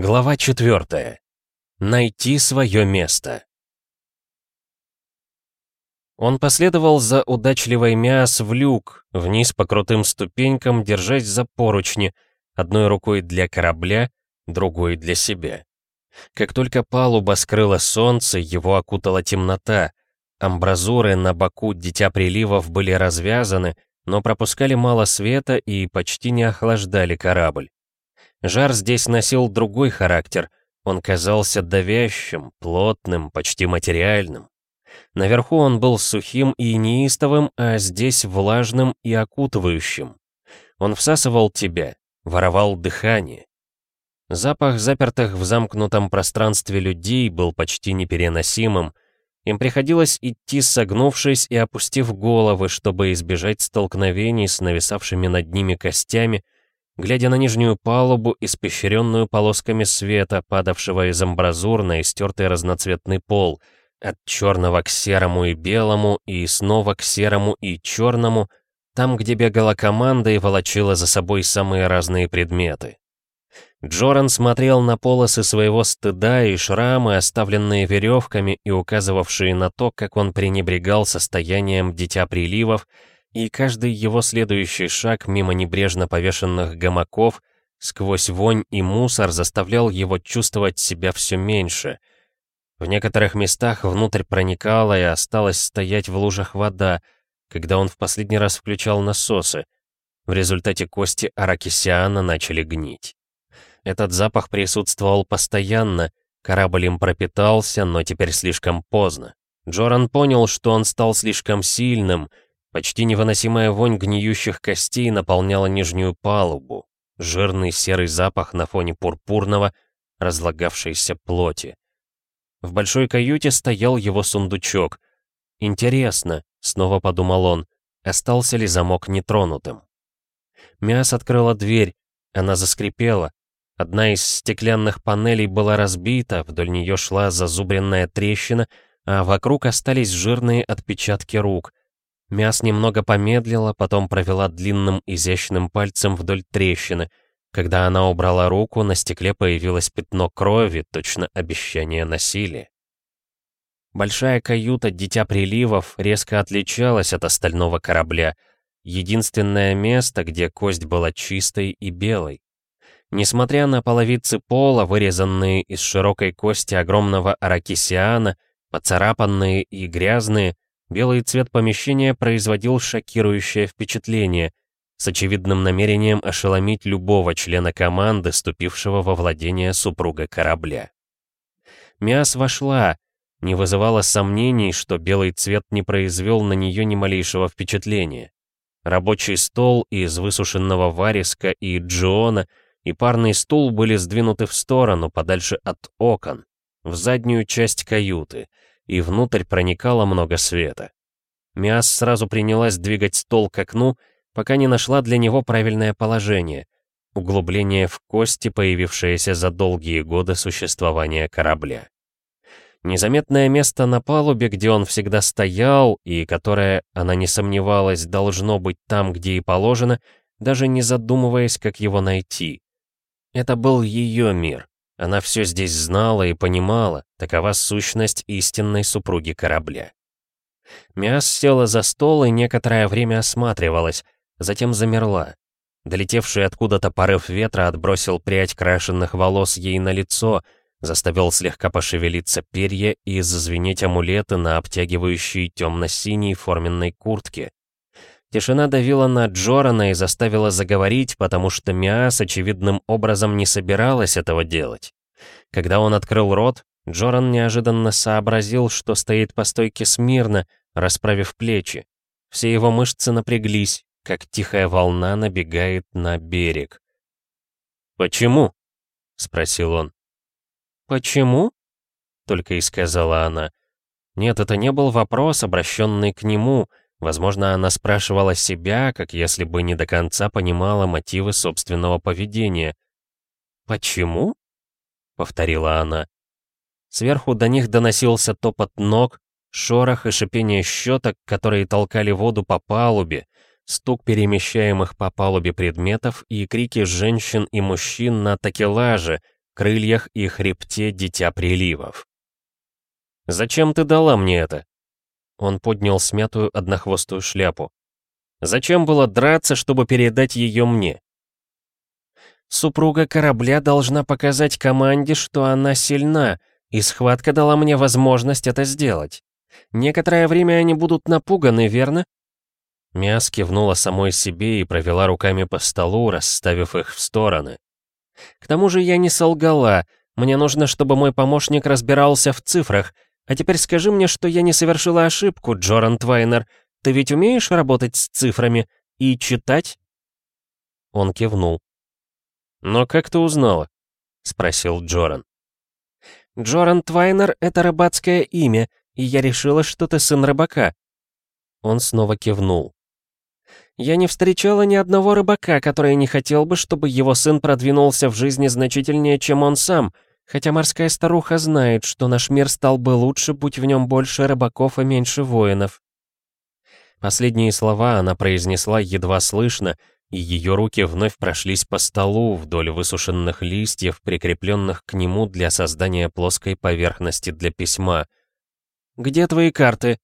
Глава 4. Найти свое место. Он последовал за удачливой Миас в люк, вниз по крутым ступенькам, держась за поручни, одной рукой для корабля, другой для себя. Как только палуба скрыла солнце, его окутала темнота. Амбразуры на боку Дитя Приливов были развязаны, но пропускали мало света и почти не охлаждали корабль. Жар здесь носил другой характер. Он казался давящим, плотным, почти материальным. Наверху он был сухим и неистовым, а здесь влажным и окутывающим. Он всасывал тебя, воровал дыхание. Запах запертых в замкнутом пространстве людей был почти непереносимым. Им приходилось идти согнувшись и опустив головы, чтобы избежать столкновений с нависавшими над ними костями, глядя на нижнюю палубу, испещренную полосками света, падавшего из амбразур на истертый разноцветный пол, от черного к серому и белому, и снова к серому и черному, там, где бегала команда и волочила за собой самые разные предметы. Джоран смотрел на полосы своего стыда и шрамы, оставленные веревками и указывавшие на то, как он пренебрегал состоянием дитя приливов, и каждый его следующий шаг мимо небрежно повешенных гамаков сквозь вонь и мусор заставлял его чувствовать себя все меньше. В некоторых местах внутрь проникала и осталась стоять в лужах вода, когда он в последний раз включал насосы. В результате кости Аракисиана начали гнить. Этот запах присутствовал постоянно, корабль им пропитался, но теперь слишком поздно. Джоран понял, что он стал слишком сильным — Почти невыносимая вонь гниющих костей наполняла нижнюю палубу. Жирный серый запах на фоне пурпурного, разлагавшейся плоти. В большой каюте стоял его сундучок. «Интересно», — снова подумал он, — остался ли замок нетронутым. Мяс открыла дверь, она заскрипела. Одна из стеклянных панелей была разбита, вдоль нее шла зазубренная трещина, а вокруг остались жирные отпечатки рук. Мяс немного помедлила, потом провела длинным изящным пальцем вдоль трещины. Когда она убрала руку, на стекле появилось пятно крови, точно обещание насилия. Большая каюта «Дитя приливов» резко отличалась от остального корабля. Единственное место, где кость была чистой и белой. Несмотря на половицы пола, вырезанные из широкой кости огромного аракисиана, поцарапанные и грязные, Белый цвет помещения производил шокирующее впечатление, с очевидным намерением ошеломить любого члена команды, ступившего во владение супруга корабля. Миас вошла, не вызывала сомнений, что белый цвет не произвел на нее ни малейшего впечатления. Рабочий стол из высушенного вариска и джиона и парный стул были сдвинуты в сторону, подальше от окон, в заднюю часть каюты — и внутрь проникало много света. Миас сразу принялась двигать стол к окну, пока не нашла для него правильное положение — углубление в кости, появившееся за долгие годы существования корабля. Незаметное место на палубе, где он всегда стоял, и которое, она не сомневалась, должно быть там, где и положено, даже не задумываясь, как его найти. Это был ее мир, она все здесь знала и понимала, такова сущность истинной супруги корабля. Миас села за стол и некоторое время осматривалась, затем замерла. Долетевший откуда-то порыв ветра отбросил прядь крашенных волос ей на лицо, заставил слегка пошевелиться перья и зазвенеть амулеты на обтягивающей темно-синей форменной куртке. Тишина давила на Джорана и заставила заговорить, потому что Миас очевидным образом не собиралась этого делать. Когда он открыл рот, Джоран неожиданно сообразил, что стоит по стойке смирно, расправив плечи. Все его мышцы напряглись, как тихая волна набегает на берег. «Почему?» — спросил он. «Почему?» — только и сказала она. Нет, это не был вопрос, обращенный к нему, Возможно, она спрашивала себя, как если бы не до конца понимала мотивы собственного поведения. «Почему?» — повторила она. Сверху до них доносился топот ног, шорох и шипение щеток, которые толкали воду по палубе, стук перемещаемых по палубе предметов и крики женщин и мужчин на такелаже, крыльях и хребте Дитя Приливов. «Зачем ты дала мне это?» Он поднял смятую однохвостую шляпу. «Зачем было драться, чтобы передать ее мне?» Супруга корабля должна показать команде, что она сильна, и схватка дала мне возможность это сделать. Некоторое время они будут напуганы, верно? Мяс кивнула самой себе и провела руками по столу, расставив их в стороны. К тому же я не солгала. Мне нужно, чтобы мой помощник разбирался в цифрах. А теперь скажи мне, что я не совершила ошибку, Джоран Твайнер. Ты ведь умеешь работать с цифрами и читать?» Он кивнул. «Но как ты узнала?» — спросил Джоран. «Джоран Твайнер — это рыбацкое имя, и я решила, что ты сын рыбака». Он снова кивнул. «Я не встречала ни одного рыбака, который не хотел бы, чтобы его сын продвинулся в жизни значительнее, чем он сам, хотя морская старуха знает, что наш мир стал бы лучше, будь в нем больше рыбаков и меньше воинов». Последние слова она произнесла едва слышно, и ее руки вновь прошлись по столу вдоль высушенных листьев, прикрепленных к нему для создания плоской поверхности для письма. «Где твои карты?»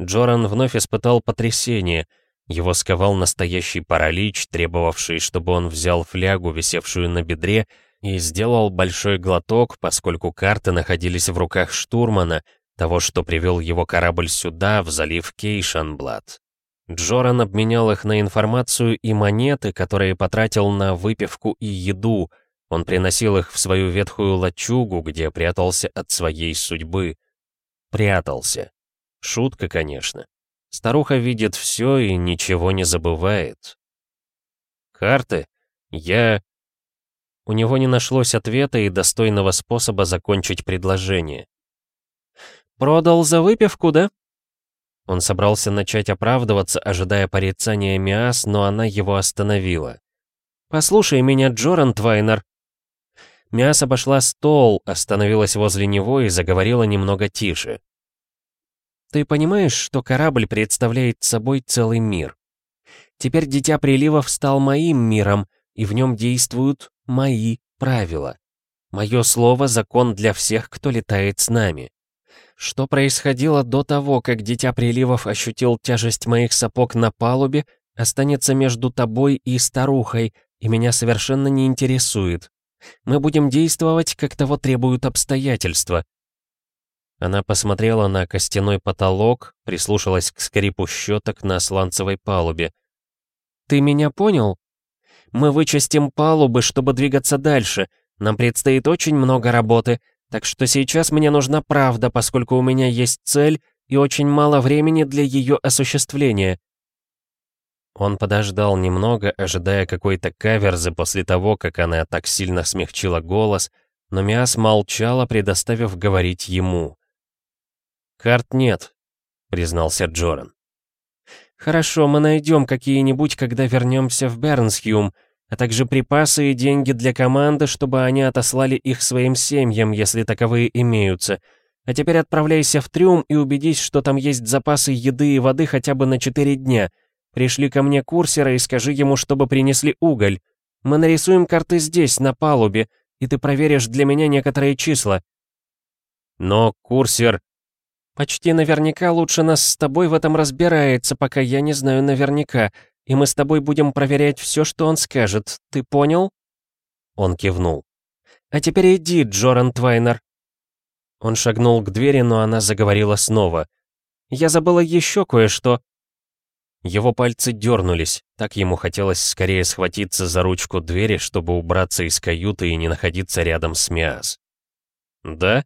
Джоран вновь испытал потрясение. Его сковал настоящий паралич, требовавший, чтобы он взял флягу, висевшую на бедре, и сделал большой глоток, поскольку карты находились в руках штурмана, того, что привел его корабль сюда, в залив Кейшанблад. Джоран обменял их на информацию и монеты, которые потратил на выпивку и еду. Он приносил их в свою ветхую лачугу, где прятался от своей судьбы. Прятался. Шутка, конечно. Старуха видит все и ничего не забывает. Карты? Я... У него не нашлось ответа и достойного способа закончить предложение. «Продал за выпивку, да?» Он собрался начать оправдываться, ожидая порицания Миас, но она его остановила. «Послушай меня, Джоран Твайнер!» Миас обошла стол, остановилась возле него и заговорила немного тише. «Ты понимаешь, что корабль представляет собой целый мир? Теперь Дитя Приливов стал моим миром, и в нем действуют мои правила. Мое слово — закон для всех, кто летает с нами. Что происходило до того, как Дитя Приливов ощутил тяжесть моих сапог на палубе, останется между тобой и старухой, и меня совершенно не интересует. Мы будем действовать, как того требуют обстоятельства». Она посмотрела на костяной потолок, прислушалась к скрипу щеток на сланцевой палубе. «Ты меня понял? Мы вычистим палубы, чтобы двигаться дальше. Нам предстоит очень много работы, так что сейчас мне нужна правда, поскольку у меня есть цель и очень мало времени для ее осуществления. Он подождал немного, ожидая какой-то каверзы после того, как она так сильно смягчила голос, но Миас молчала, предоставив говорить ему. «Карт нет», — признался Джоран. «Хорошо, мы найдем какие-нибудь, когда вернемся в Бернсхюм, а также припасы и деньги для команды, чтобы они отослали их своим семьям, если таковые имеются. А теперь отправляйся в трюм и убедись, что там есть запасы еды и воды хотя бы на 4 дня. Пришли ко мне курсера и скажи ему, чтобы принесли уголь. Мы нарисуем карты здесь, на палубе, и ты проверишь для меня некоторые числа. Но курсер... Почти наверняка лучше нас с тобой в этом разбирается, пока я не знаю наверняка, и мы с тобой будем проверять все, что он скажет. Ты понял?» Он кивнул. «А теперь иди, Джоран Твайнер». Он шагнул к двери, но она заговорила снова. «Я забыла еще кое-что». Его пальцы дернулись, так ему хотелось скорее схватиться за ручку двери, чтобы убраться из каюты и не находиться рядом с Миас. «Да?»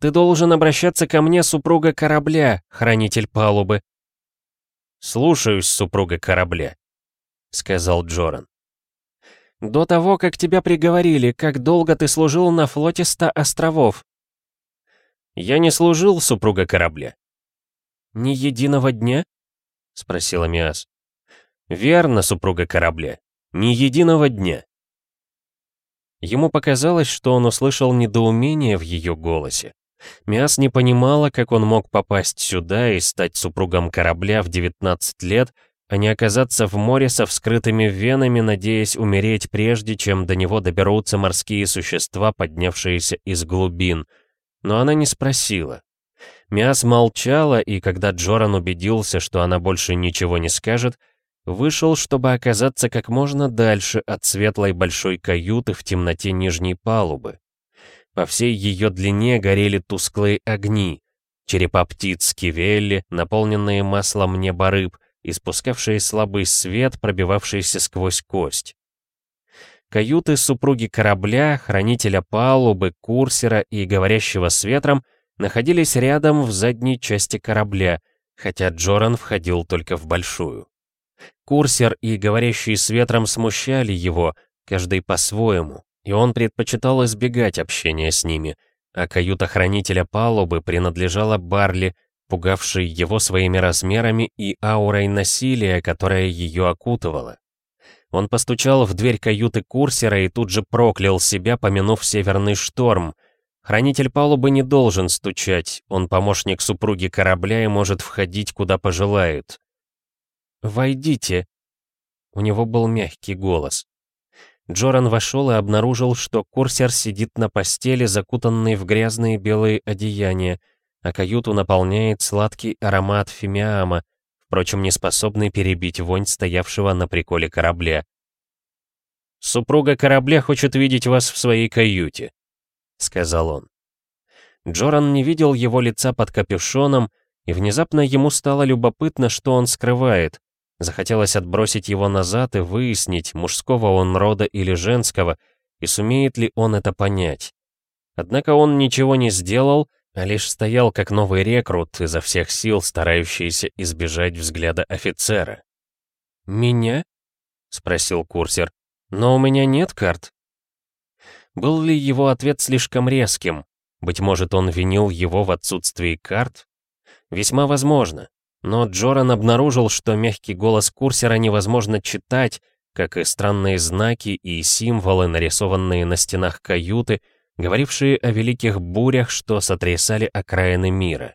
«Ты должен обращаться ко мне, супруга корабля, хранитель палубы. «Слушаюсь, супруга корабля», — сказал Джоран. «До того, как тебя приговорили, как долго ты служил на флоте ста островов?» «Я не служил, супруга корабля». «Ни единого дня?» — спросила Миас. «Верно, супруга корабля. Ни единого дня». Ему показалось, что он услышал недоумение в ее голосе. Миас не понимала, как он мог попасть сюда и стать супругом корабля в 19 лет, а не оказаться в море со вскрытыми венами, надеясь умереть прежде, чем до него доберутся морские существа, поднявшиеся из глубин. Но она не спросила. Миас молчала, и когда Джоран убедился, что она больше ничего не скажет, вышел, чтобы оказаться как можно дальше от светлой большой каюты в темноте нижней палубы. По всей ее длине горели тусклые огни, черепа птиц кивелли, наполненные маслом неба рыб, испускавшие слабый свет, пробивавшийся сквозь кость. Каюты супруги корабля, хранителя палубы, курсера и говорящего с ветром находились рядом в задней части корабля, хотя Джоран входил только в большую. Курсер и говорящий с ветром смущали его, каждый по-своему, и он предпочитал избегать общения с ними, а каюта хранителя палубы принадлежала Барли, пугавшей его своими размерами и аурой насилия, которая ее окутывала. Он постучал в дверь каюты курсера и тут же проклял себя, помянув северный шторм. Хранитель палубы не должен стучать, он помощник супруги корабля и может входить куда пожелает. «Войдите!» У него был мягкий голос. Джоран вошел и обнаружил, что курсер сидит на постели, закутанный в грязные белые одеяния, а каюту наполняет сладкий аромат фимиама, впрочем, не способный перебить вонь стоявшего на приколе корабля. «Супруга корабля хочет видеть вас в своей каюте», — сказал он. Джоран не видел его лица под капюшоном, и внезапно ему стало любопытно, что он скрывает. Захотелось отбросить его назад и выяснить, мужского он рода или женского, и сумеет ли он это понять. Однако он ничего не сделал, а лишь стоял как новый рекрут, изо всех сил старающийся избежать взгляда офицера. «Меня?» — спросил курсер. «Но у меня нет карт». Был ли его ответ слишком резким? Быть может, он винил его в отсутствии карт? Весьма возможно. Но Джоран обнаружил, что мягкий голос курсера невозможно читать, как и странные знаки и символы, нарисованные на стенах каюты, говорившие о великих бурях, что сотрясали окраины мира.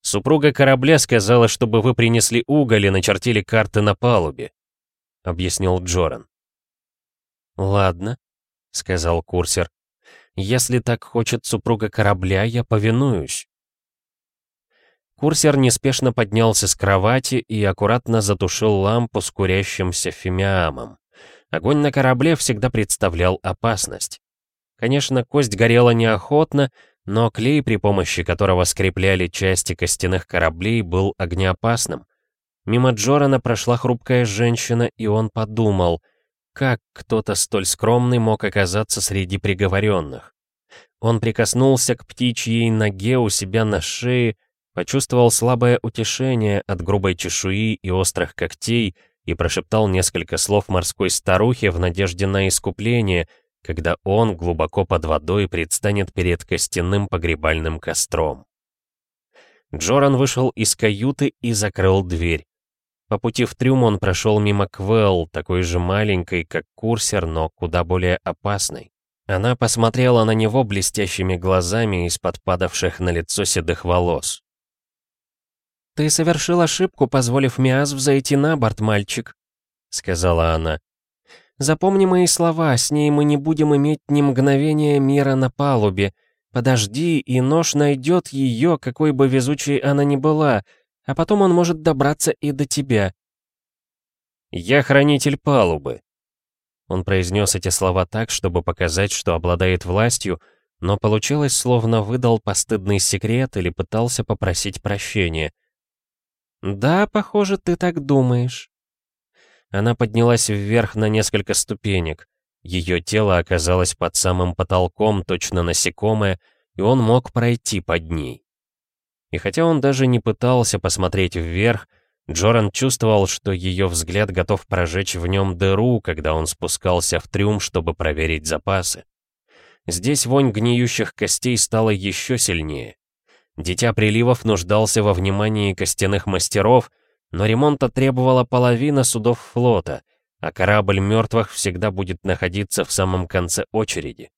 «Супруга корабля сказала, чтобы вы принесли уголь и начертили карты на палубе», — объяснил Джоран. «Ладно», — сказал курсер. «Если так хочет супруга корабля, я повинуюсь». Курсер неспешно поднялся с кровати и аккуратно затушил лампу с курящимся фимиамом. Огонь на корабле всегда представлял опасность. Конечно, кость горела неохотно, но клей, при помощи которого скрепляли части костяных кораблей, был огнеопасным. Мимо Джорана прошла хрупкая женщина, и он подумал, как кто-то столь скромный мог оказаться среди приговоренных. Он прикоснулся к птичьей ноге у себя на шее, Почувствовал слабое утешение от грубой чешуи и острых когтей и прошептал несколько слов морской старухе в надежде на искупление, когда он глубоко под водой предстанет перед костяным погребальным костром. Джоран вышел из каюты и закрыл дверь. По пути в трюм он прошел мимо Квелл, такой же маленькой, как курсер, но куда более опасной. Она посмотрела на него блестящими глазами из-под падавших на лицо седых волос. «Ты совершил ошибку, позволив Миас взойти на борт, мальчик», — сказала она. «Запомни мои слова, с ней мы не будем иметь ни мгновения мира на палубе. Подожди, и нож найдет ее, какой бы везучей она ни была, а потом он может добраться и до тебя». «Я хранитель палубы». Он произнес эти слова так, чтобы показать, что обладает властью, но получилось, словно выдал постыдный секрет или пытался попросить прощения. «Да, похоже, ты так думаешь». Она поднялась вверх на несколько ступенек. Ее тело оказалось под самым потолком, точно насекомое, и он мог пройти под ней. И хотя он даже не пытался посмотреть вверх, Джоран чувствовал, что ее взгляд готов прожечь в нем дыру, когда он спускался в трюм, чтобы проверить запасы. Здесь вонь гниющих костей стала еще сильнее. Дитя приливов нуждался во внимании костяных мастеров, но ремонта требовала половина судов флота, а корабль мертвых всегда будет находиться в самом конце очереди.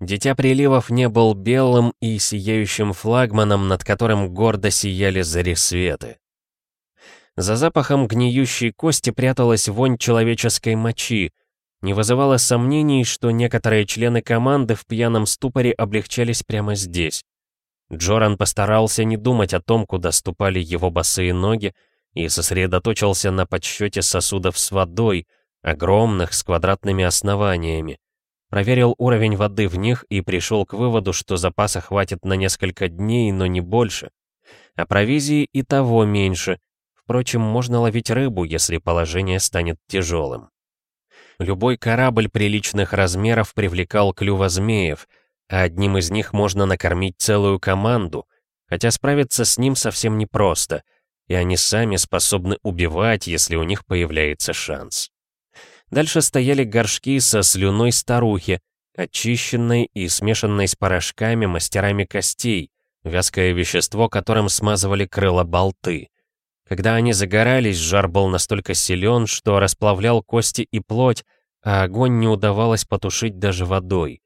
Дитя приливов не был белым и сияющим флагманом, над которым гордо сияли зари светы. За запахом гниющей кости пряталась вонь человеческой мочи. Не вызывало сомнений, что некоторые члены команды в пьяном ступоре облегчались прямо здесь. Джоран постарался не думать о том, куда ступали его босые ноги, и сосредоточился на подсчете сосудов с водой, огромных, с квадратными основаниями. Проверил уровень воды в них и пришел к выводу, что запаса хватит на несколько дней, но не больше. А провизии и того меньше. Впрочем, можно ловить рыбу, если положение станет тяжелым. Любой корабль приличных размеров привлекал клюва змеев, а одним из них можно накормить целую команду, хотя справиться с ним совсем непросто, и они сами способны убивать, если у них появляется шанс. Дальше стояли горшки со слюной старухи, очищенной и смешанной с порошками мастерами костей, вязкое вещество, которым смазывали крыло болты. Когда они загорались, жар был настолько силен, что расплавлял кости и плоть, а огонь не удавалось потушить даже водой.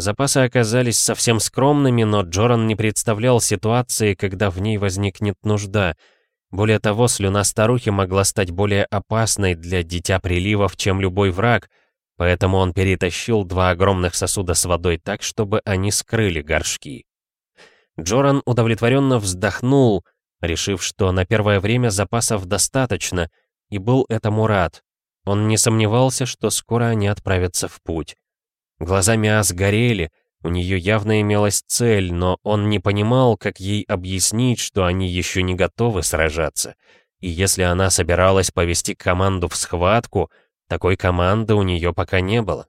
Запасы оказались совсем скромными, но Джоран не представлял ситуации, когда в ней возникнет нужда — более того, слюна старухи могла стать более опасной для дитя приливов, чем любой враг, поэтому он перетащил два огромных сосуда с водой так, чтобы они скрыли горшки. Джоран удовлетворенно вздохнул, решив, что на первое время запасов достаточно, и был этому рад. Он не сомневался, что скоро они отправятся в путь. Глаза Миас горели, у нее явно имелась цель, но он не понимал, как ей объяснить, что они еще не готовы сражаться. И если она собиралась повести команду в схватку, такой команды у нее пока не было.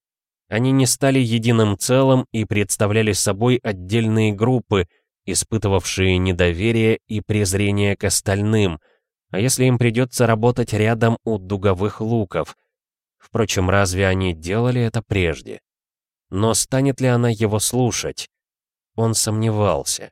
Они не стали единым целым и представляли собой отдельные группы, испытывавшие недоверие и презрение к остальным, а если им придется работать рядом у дуговых луков? Впрочем, разве они делали это прежде? Но станет ли она его слушать? Он сомневался.